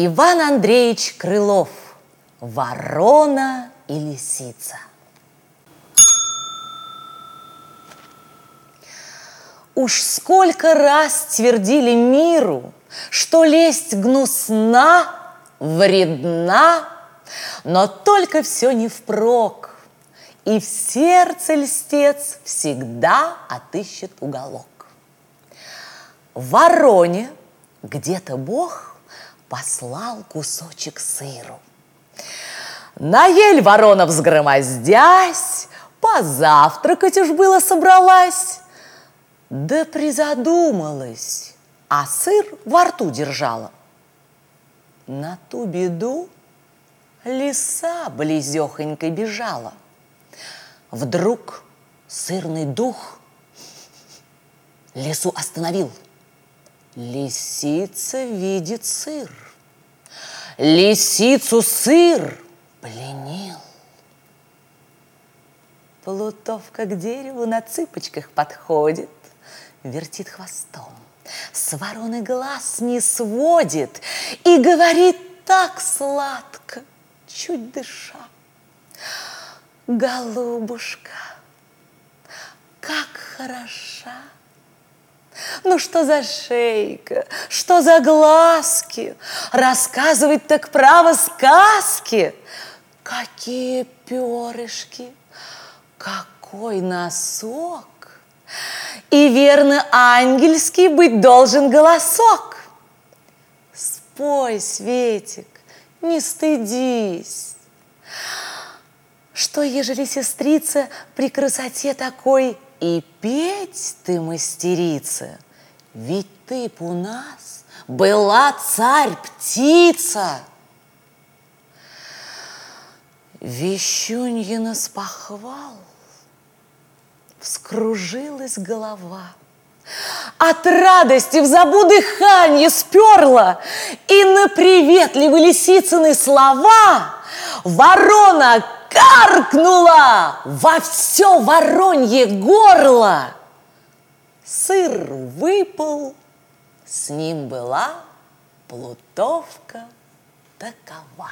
Иван Андреевич Крылов «Ворона и лисица». Уж сколько раз твердили миру, что лесть гнусна, вредна, но только все не впрок, и в сердце льстец всегда отыщет уголок. В вороне где-то Бог послал кусочек сыру. На ель ворона взгромоздясь, позавтракать уж было собралась, да призадумалась, а сыр во рту держала. На ту беду лиса близехонько бежала. Вдруг сырный дух лису остановил. Лисица видит сыр. Лисицу сыр пленил. Плутовка к дереву на цыпочках подходит вертит хвостом, с вороны глаз не сводит и говорит так сладко, чуть дыша. Голубушка, как хороша! Ну что за шейка, что за глазки, рассказывать так право сказки. Какие перышки, какой носок, и верно ангельский быть должен голосок. Спой, Светик, не стыдись. Что, ежели сестрица при красоте такой и петь ты мастерица? Ведь ты б у нас была царь-птица. Вещуньина похвал вскружилась голова. От радости в забу дыхание сперла, и на приветливые лисицыны слова ворона каркнула во все воронье горло. Сыр выпал, с ним была плутовка такова.